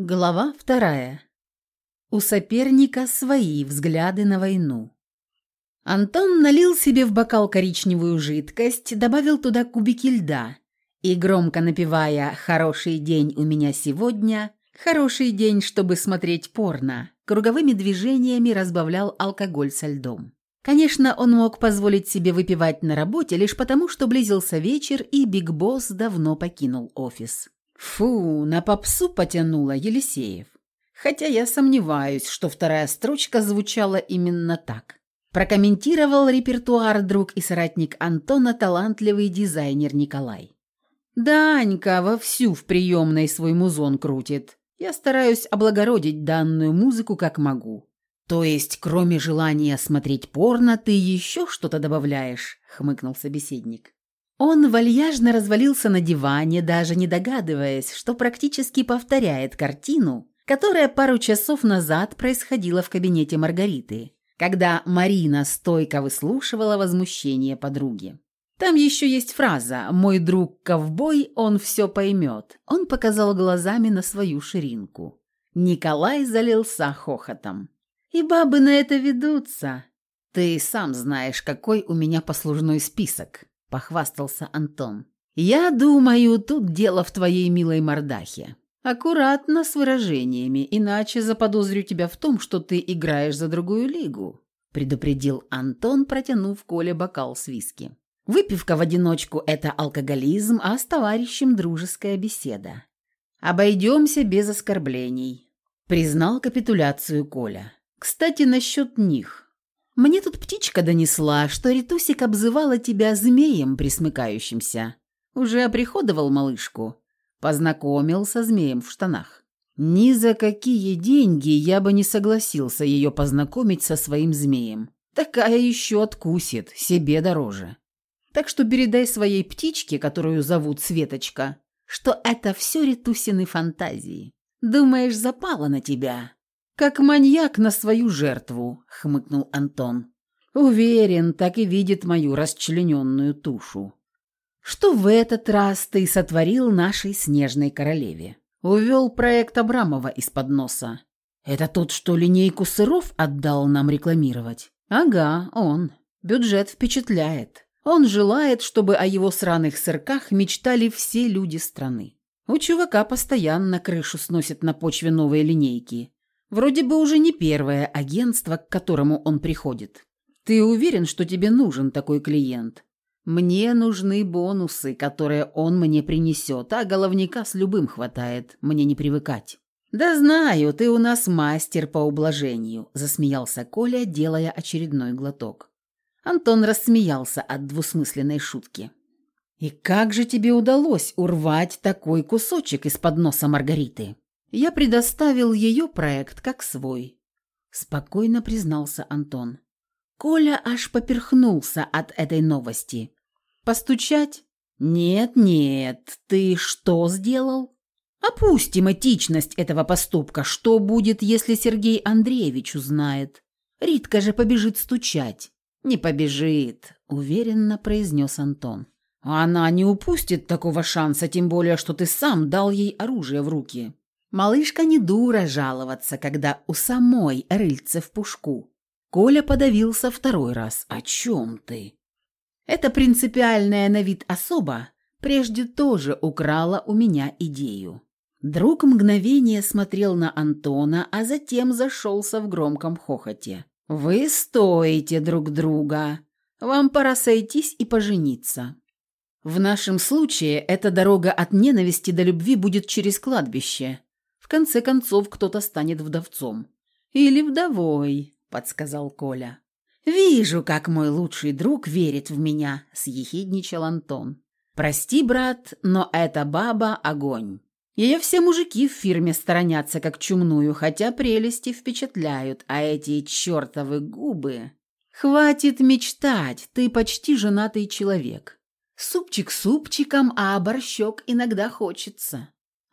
Глава вторая. У соперника свои взгляды на войну. Антон налил себе в бокал коричневую жидкость, добавил туда кубики льда и, громко напевая «Хороший день у меня сегодня», «Хороший день, чтобы смотреть порно», круговыми движениями разбавлял алкоголь со льдом. Конечно, он мог позволить себе выпивать на работе лишь потому, что близился вечер и Биг Босс давно покинул офис. Фу, на попсу потянула Елисеев. Хотя я сомневаюсь, что вторая строчка звучала именно так. Прокомментировал репертуар друг и соратник Антона талантливый дизайнер Николай. Да, Анька вовсю в приемной свой музон крутит. Я стараюсь облагородить данную музыку как могу. То есть, кроме желания смотреть порно, ты еще что-то добавляешь, хмыкнул собеседник. Он вальяжно развалился на диване, даже не догадываясь, что практически повторяет картину, которая пару часов назад происходила в кабинете Маргариты, когда Марина стойко выслушивала возмущение подруги. Там еще есть фраза «Мой друг ковбой, он все поймет». Он показал глазами на свою ширинку. Николай залился хохотом. «И бабы на это ведутся. Ты сам знаешь, какой у меня послужной список. – похвастался Антон. «Я думаю, тут дело в твоей милой мордахе. Аккуратно с выражениями, иначе заподозрю тебя в том, что ты играешь за другую лигу», – предупредил Антон, протянув Коле бокал с виски. «Выпивка в одиночку – это алкоголизм, а с товарищем – дружеская беседа. Обойдемся без оскорблений», – признал капитуляцию Коля. «Кстати, насчет них». Мне тут птичка донесла, что Ритусик обзывала тебя змеем присмыкающимся. Уже оприходовал малышку. Познакомил со змеем в штанах. Ни за какие деньги я бы не согласился ее познакомить со своим змеем. Такая еще откусит, себе дороже. Так что передай своей птичке, которую зовут Светочка, что это все Ритусины фантазии. Думаешь, запала на тебя? «Как маньяк на свою жертву», — хмыкнул Антон. «Уверен, так и видит мою расчлененную тушу». «Что в этот раз ты сотворил нашей снежной королеве?» Увел проект Абрамова из-под носа. «Это тот, что линейку сыров отдал нам рекламировать?» «Ага, он. Бюджет впечатляет. Он желает, чтобы о его сраных сырках мечтали все люди страны. У чувака постоянно крышу сносит на почве новой линейки. Вроде бы уже не первое агентство, к которому он приходит. Ты уверен, что тебе нужен такой клиент? Мне нужны бонусы, которые он мне принесет, а головника с любым хватает, мне не привыкать. «Да знаю, ты у нас мастер по ублажению», – засмеялся Коля, делая очередной глоток. Антон рассмеялся от двусмысленной шутки. «И как же тебе удалось урвать такой кусочек из-под носа Маргариты?» Я предоставил ее проект как свой, спокойно признался Антон. Коля аж поперхнулся от этой новости. Постучать? Нет, нет, ты что сделал? Опустим этичность этого поступка. Что будет, если Сергей Андреевич узнает? Ритка же побежит стучать. Не побежит, уверенно произнес Антон. Она не упустит такого шанса, тем более, что ты сам дал ей оружие в руки. Малышка не дура жаловаться, когда у самой рыльце в пушку. Коля подавился второй раз. «О чем ты?» Эта принципиальная на вид особа прежде тоже украла у меня идею. Друг мгновение смотрел на Антона, а затем зашелся в громком хохоте. «Вы стоите друг друга. Вам пора сойтись и пожениться. В нашем случае эта дорога от ненависти до любви будет через кладбище. В конце концов, кто-то станет вдовцом. Или вдовой, подсказал Коля. Вижу, как мой лучший друг верит в меня, съехидничал Антон. Прости, брат, но эта баба огонь. Ее все мужики в фирме сторонятся как чумную, хотя прелести впечатляют, а эти чертовы губы... Хватит мечтать, ты почти женатый человек. Супчик супчиком, а борщок иногда хочется.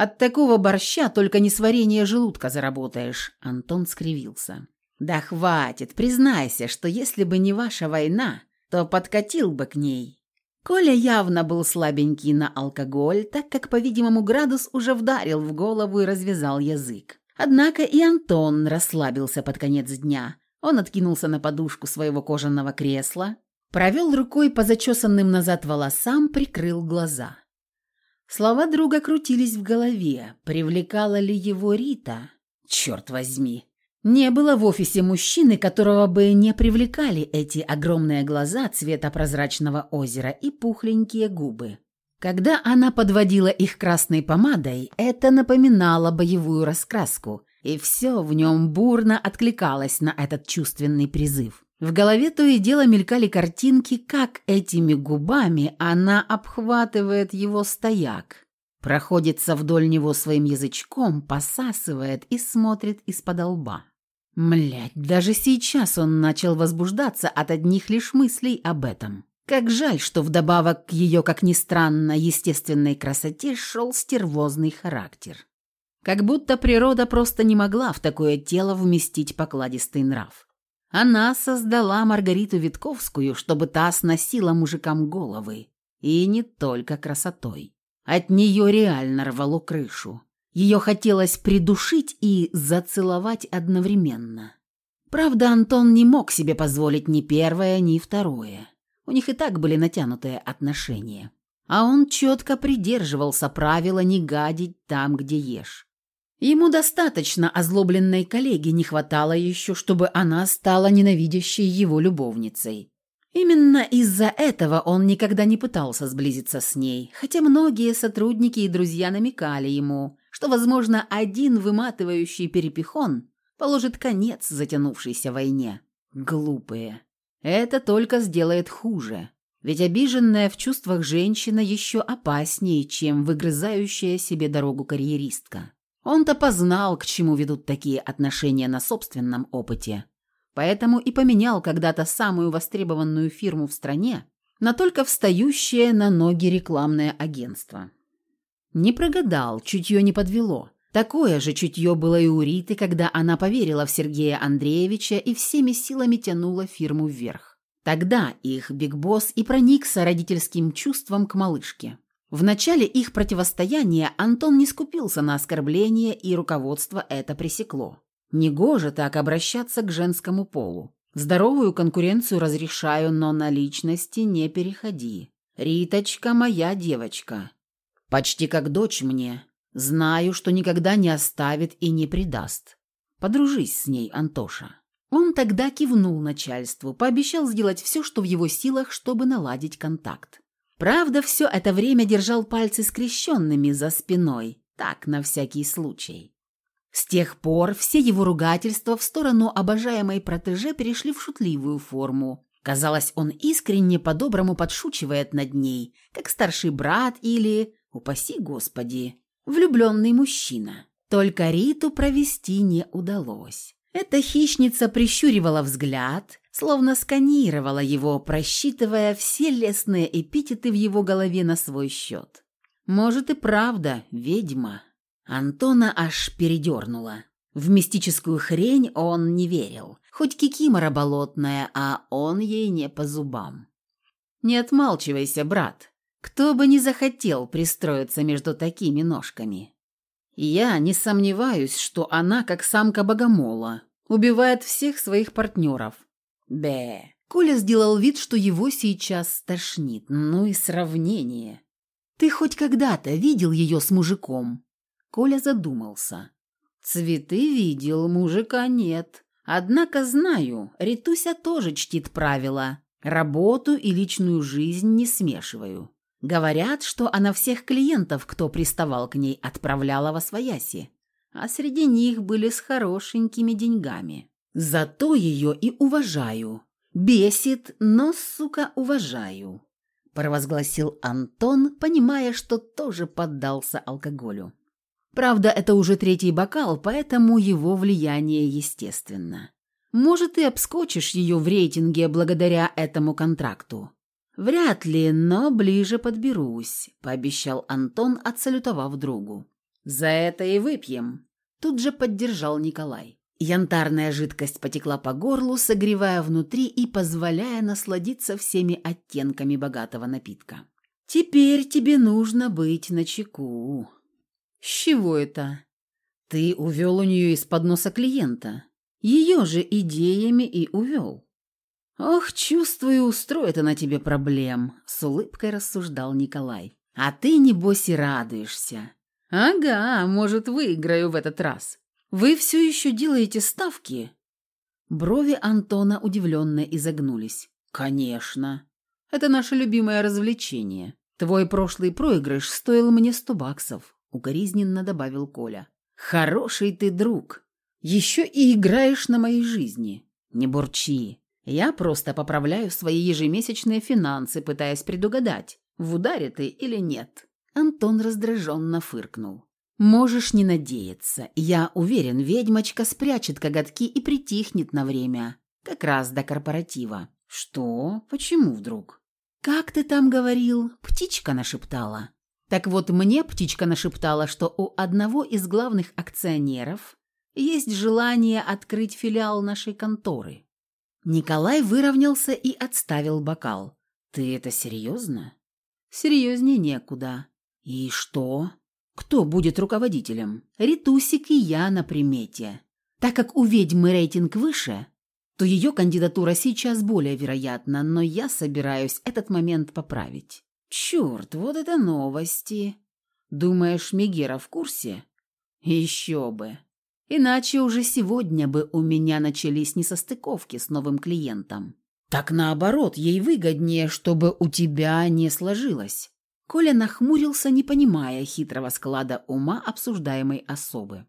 От такого борща только несварение желудка заработаешь», — Антон скривился. «Да хватит, признайся, что если бы не ваша война, то подкатил бы к ней. Коля явно был слабенький на алкоголь, так как, по-видимому, градус уже вдарил в голову и развязал язык. Однако и Антон расслабился под конец дня. Он откинулся на подушку своего кожаного кресла, провел рукой по зачесанным назад волосам, прикрыл глаза. Слова друга крутились в голове. Привлекала ли его Рита? Черт возьми! Не было в офисе мужчины, которого бы не привлекали эти огромные глаза цвета прозрачного озера и пухленькие губы. Когда она подводила их красной помадой, это напоминало боевую раскраску, и все в нем бурно откликалось на этот чувственный призыв. В голове то и дело мелькали картинки, как этими губами она обхватывает его стояк, проходится вдоль него своим язычком, посасывает и смотрит из-под лба. Млять, даже сейчас он начал возбуждаться от одних лишь мыслей об этом. Как жаль, что вдобавок к ее, как ни странно, естественной красоте шел стервозный характер. Как будто природа просто не могла в такое тело вместить покладистый нрав. Она создала Маргариту Витковскую, чтобы та сносила мужикам головы. И не только красотой. От нее реально рвало крышу. Ее хотелось придушить и зацеловать одновременно. Правда, Антон не мог себе позволить ни первое, ни второе. У них и так были натянутые отношения. А он четко придерживался правила не гадить там, где ешь. Ему достаточно озлобленной коллеги не хватало еще, чтобы она стала ненавидящей его любовницей. Именно из-за этого он никогда не пытался сблизиться с ней, хотя многие сотрудники и друзья намекали ему, что, возможно, один выматывающий перепихон положит конец затянувшейся войне. Глупые. Это только сделает хуже. Ведь обиженная в чувствах женщина еще опаснее, чем выгрызающая себе дорогу карьеристка. Он-то познал, к чему ведут такие отношения на собственном опыте. Поэтому и поменял когда-то самую востребованную фирму в стране на только встающее на ноги рекламное агентство. Не прогадал, чутье не подвело. Такое же чутье было и у Риты, когда она поверила в Сергея Андреевича и всеми силами тянула фирму вверх. Тогда их Биг Босс и проникся родительским чувством к малышке. В начале их противостояния Антон не скупился на оскорбление, и руководство это пресекло. Негоже так обращаться к женскому полу. Здоровую конкуренцию разрешаю, но на личности не переходи. Риточка моя девочка. Почти как дочь мне. Знаю, что никогда не оставит и не предаст. Подружись с ней, Антоша». Он тогда кивнул начальству, пообещал сделать все, что в его силах, чтобы наладить контакт. Правда, все это время держал пальцы скрещенными за спиной, так, на всякий случай. С тех пор все его ругательства в сторону обожаемой протеже перешли в шутливую форму. Казалось, он искренне по-доброму подшучивает над ней, как старший брат или упаси Господи, влюбленный мужчина. Только Риту провести не удалось. Эта хищница прищуривала взгляд, словно сканировала его, просчитывая все лесные эпитеты в его голове на свой счет. Может и правда, ведьма. Антона аж передернула. В мистическую хрень он не верил. Хоть кикимора болотная, а он ей не по зубам. «Не отмалчивайся, брат. Кто бы не захотел пристроиться между такими ножками? Я не сомневаюсь, что она, как самка богомола, убивает всех своих партнеров. Бе. Коля сделал вид, что его сейчас стошнит. Ну и сравнение. Ты хоть когда-то видел ее с мужиком? Коля задумался. Цветы видел, мужика нет. Однако знаю, Ритуся тоже чтит правила. Работу и личную жизнь не смешиваю. Говорят, что она всех клиентов, кто приставал к ней, отправляла во свояси, а среди них были с хорошенькими деньгами. Зато ее и уважаю. Бесит, но, сука, уважаю», – провозгласил Антон, понимая, что тоже поддался алкоголю. Правда, это уже третий бокал, поэтому его влияние естественно. Может, и обскочишь ее в рейтинге благодаря этому контракту. «Вряд ли, но ближе подберусь», — пообещал Антон, отсалютовав другу. «За это и выпьем», — тут же поддержал Николай. Янтарная жидкость потекла по горлу, согревая внутри и позволяя насладиться всеми оттенками богатого напитка. «Теперь тебе нужно быть начеку». «С чего это?» «Ты увел у нее из-под носа клиента. Ее же идеями и увел». «Ох, чувствую, устроит она тебе проблем», — с улыбкой рассуждал Николай. «А ты, небось, и радуешься». «Ага, может, выиграю в этот раз». «Вы все еще делаете ставки?» Брови Антона удивленно изогнулись. «Конечно. Это наше любимое развлечение. Твой прошлый проигрыш стоил мне сто баксов», — укоризненно добавил Коля. «Хороший ты друг. Еще и играешь на моей жизни. Не бурчи. Я просто поправляю свои ежемесячные финансы, пытаясь предугадать, в ударе ты или нет». Антон раздраженно фыркнул. «Можешь не надеяться. Я уверен, ведьмочка спрячет коготки и притихнет на время. Как раз до корпоратива». «Что? Почему вдруг?» «Как ты там говорил?» Птичка нашептала. Так вот, мне птичка нашептала, что у одного из главных акционеров есть желание открыть филиал нашей конторы. Николай выровнялся и отставил бокал. «Ты это серьезно?» «Серьезнее некуда». «И что?» Кто будет руководителем? Ритусик и я на примете. Так как у ведьмы рейтинг выше, то ее кандидатура сейчас более вероятна, но я собираюсь этот момент поправить. Черт, вот это новости. Думаешь, Мегера в курсе? Еще бы. Иначе уже сегодня бы у меня начались несостыковки с новым клиентом. Так наоборот, ей выгоднее, чтобы у тебя не сложилось. Коля нахмурился, не понимая хитрого склада ума обсуждаемой особы.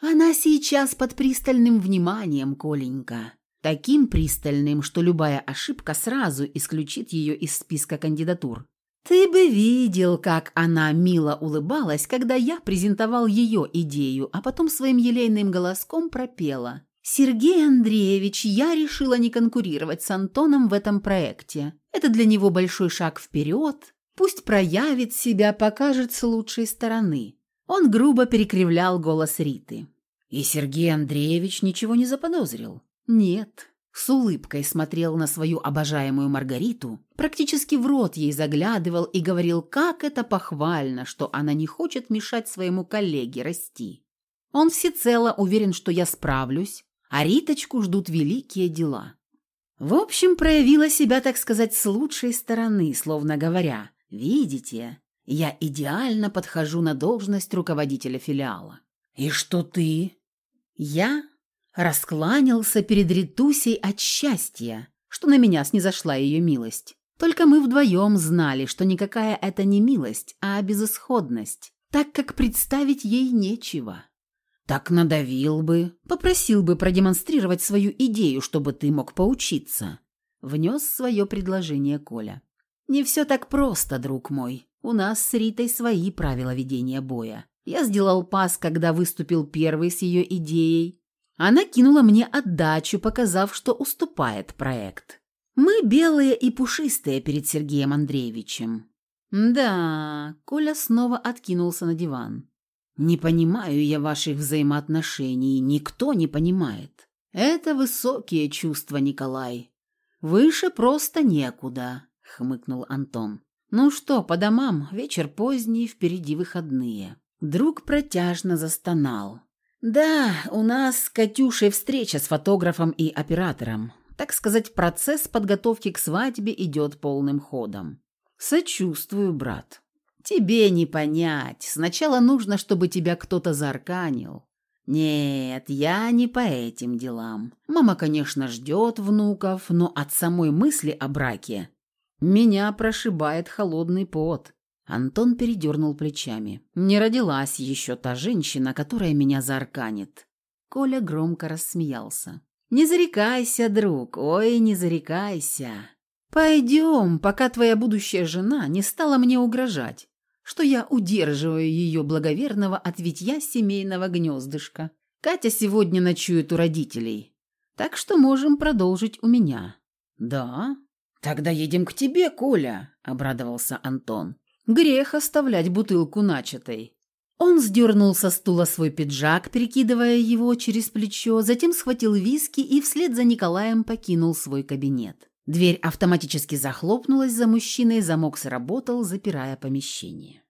«Она сейчас под пристальным вниманием, Коленька. Таким пристальным, что любая ошибка сразу исключит ее из списка кандидатур. Ты бы видел, как она мило улыбалась, когда я презентовал ее идею, а потом своим елейным голоском пропела. «Сергей Андреевич, я решила не конкурировать с Антоном в этом проекте. Это для него большой шаг вперед, Пусть проявит себя, покажет с лучшей стороны. Он грубо перекривлял голос Риты. И Сергей Андреевич ничего не заподозрил. Нет. С улыбкой смотрел на свою обожаемую Маргариту, практически в рот ей заглядывал и говорил, как это похвально, что она не хочет мешать своему коллеге расти. Он всецело уверен, что я справлюсь, а Риточку ждут великие дела. В общем, проявила себя, так сказать, с лучшей стороны, словно говоря, Видите, я идеально подхожу на должность руководителя филиала. И что ты? Я раскланялся перед Ритусей от счастья, что на меня снизошла ее милость. Только мы вдвоем знали, что никакая это не милость, а безысходность, так как представить ей нечего. Так надавил бы, попросил бы продемонстрировать свою идею, чтобы ты мог поучиться. Внес свое предложение Коля. «Не все так просто, друг мой. У нас с Ритой свои правила ведения боя. Я сделал пас, когда выступил первый с ее идеей. Она кинула мне отдачу, показав, что уступает проект. Мы белые и пушистые перед Сергеем Андреевичем. Да, Коля снова откинулся на диван. Не понимаю я ваших взаимоотношений, никто не понимает. Это высокие чувства, Николай. Выше просто некуда хмыкнул Антон. «Ну что, по домам, вечер поздний, впереди выходные». Друг протяжно застонал. «Да, у нас с Катюшей встреча с фотографом и оператором. Так сказать, процесс подготовки к свадьбе идет полным ходом. Сочувствую, брат. Тебе не понять. Сначала нужно, чтобы тебя кто-то заарканил. Нет, я не по этим делам. Мама, конечно, ждет внуков, но от самой мысли о браке меня прошибает холодный пот. Антон передернул плечами. Не родилась еще та женщина, которая меня заарканит. Коля громко рассмеялся. «Не зарекайся, друг, ой, не зарекайся. Пойдем, пока твоя будущая жена не стала мне угрожать, что я удерживаю ее благоверного от витья семейного гнездышка. Катя сегодня ночует у родителей, так что можем продолжить у меня». «Да?» «Тогда едем к тебе, Коля», — обрадовался Антон. «Грех оставлять бутылку начатой». Он сдернул со стула свой пиджак, перекидывая его через плечо, затем схватил виски и вслед за Николаем покинул свой кабинет. Дверь автоматически захлопнулась за мужчиной, замок сработал, запирая помещение.